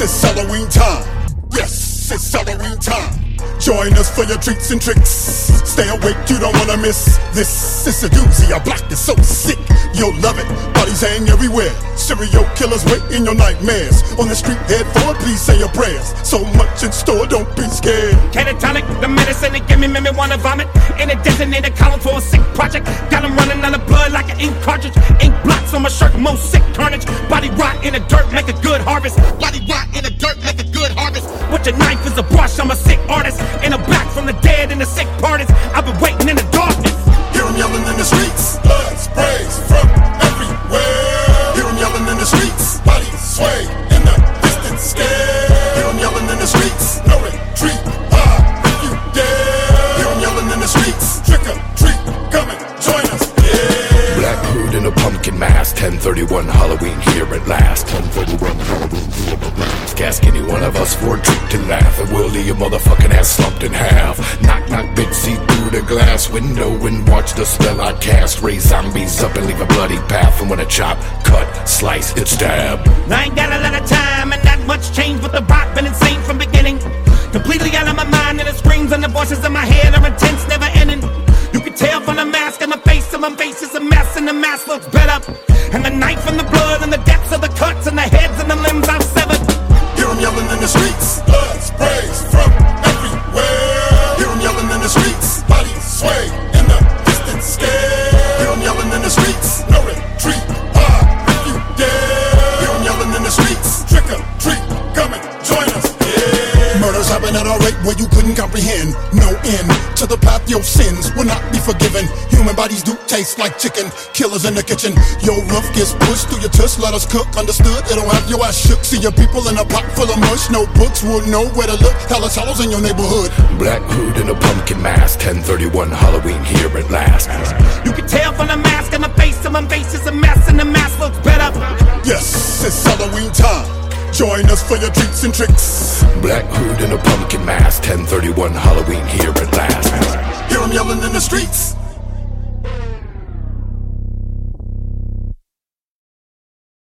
It's Halloween time. Yes, it's Halloween time. Join us for your treats and tricks. Stay awake, you don't wanna miss. This is a doozy, our block is so sick. You'll love it. Bodies hang everywhere. Serial killers wait in your nightmares. On the street, head for it, please say your prayers. So much in store, don't be scared. Catatonic, the medicine that give me, made me wanna vomit. In a designated column for a sick project. Got 'em running out of blood like an ink cartridge. Ink blots on my shirt, most sick carnage. Body rot in the dirt, make a good harvest. Body your knife is a brush, I'm a sick artist. In a back from the dead and the sick parties. I've been waiting in the darkness. Hear 'em yelling in the streets. Blood sprays from everywhere. Hear 'em yelling in the streets. Bodies sway in the distance. Scared. Hear 'em yelling in the streets. 31 Halloween here at last. 131 Halloween here last. Ask any one of us for a trick to laugh, and we'll leave your motherfucking ass slumped in half. Knock, knock, bitch, see through the glass window and watch the spell I cast. Raise zombies up and leave a bloody path. And when I chop, cut, slice, and stab. I ain't got a lot of time and not much change, but the rock been insane from beginning. Completely out of my mind, and the screams and the voices in my head are intense, never ending. You can tell from the mask and my face, and my face is a mess, and the mask looks better. And the knife and the blood, and the depths of the cuts, and the heads and the limbs I've severed. Where you couldn't comprehend. No end to the path your sins will not be forgiven. Human bodies do taste like chicken. Killers in the kitchen. Your roof gets pushed through your tush. Let us cook. Understood? It'll have your ass shook. See your people in a pot full of mush. No books will know where to look. Hella hollows in your neighborhood. Black hood and a pumpkin mask. 1031 Halloween here at last. You can tell from the mask on my face, and my face is a mess, and the mask looks better. Yes, it's Halloween time. Join us for your treats and tricks. Black hood and a pumpkin mask. 1031 Halloween here at last. Hear 'em yelling in the streets.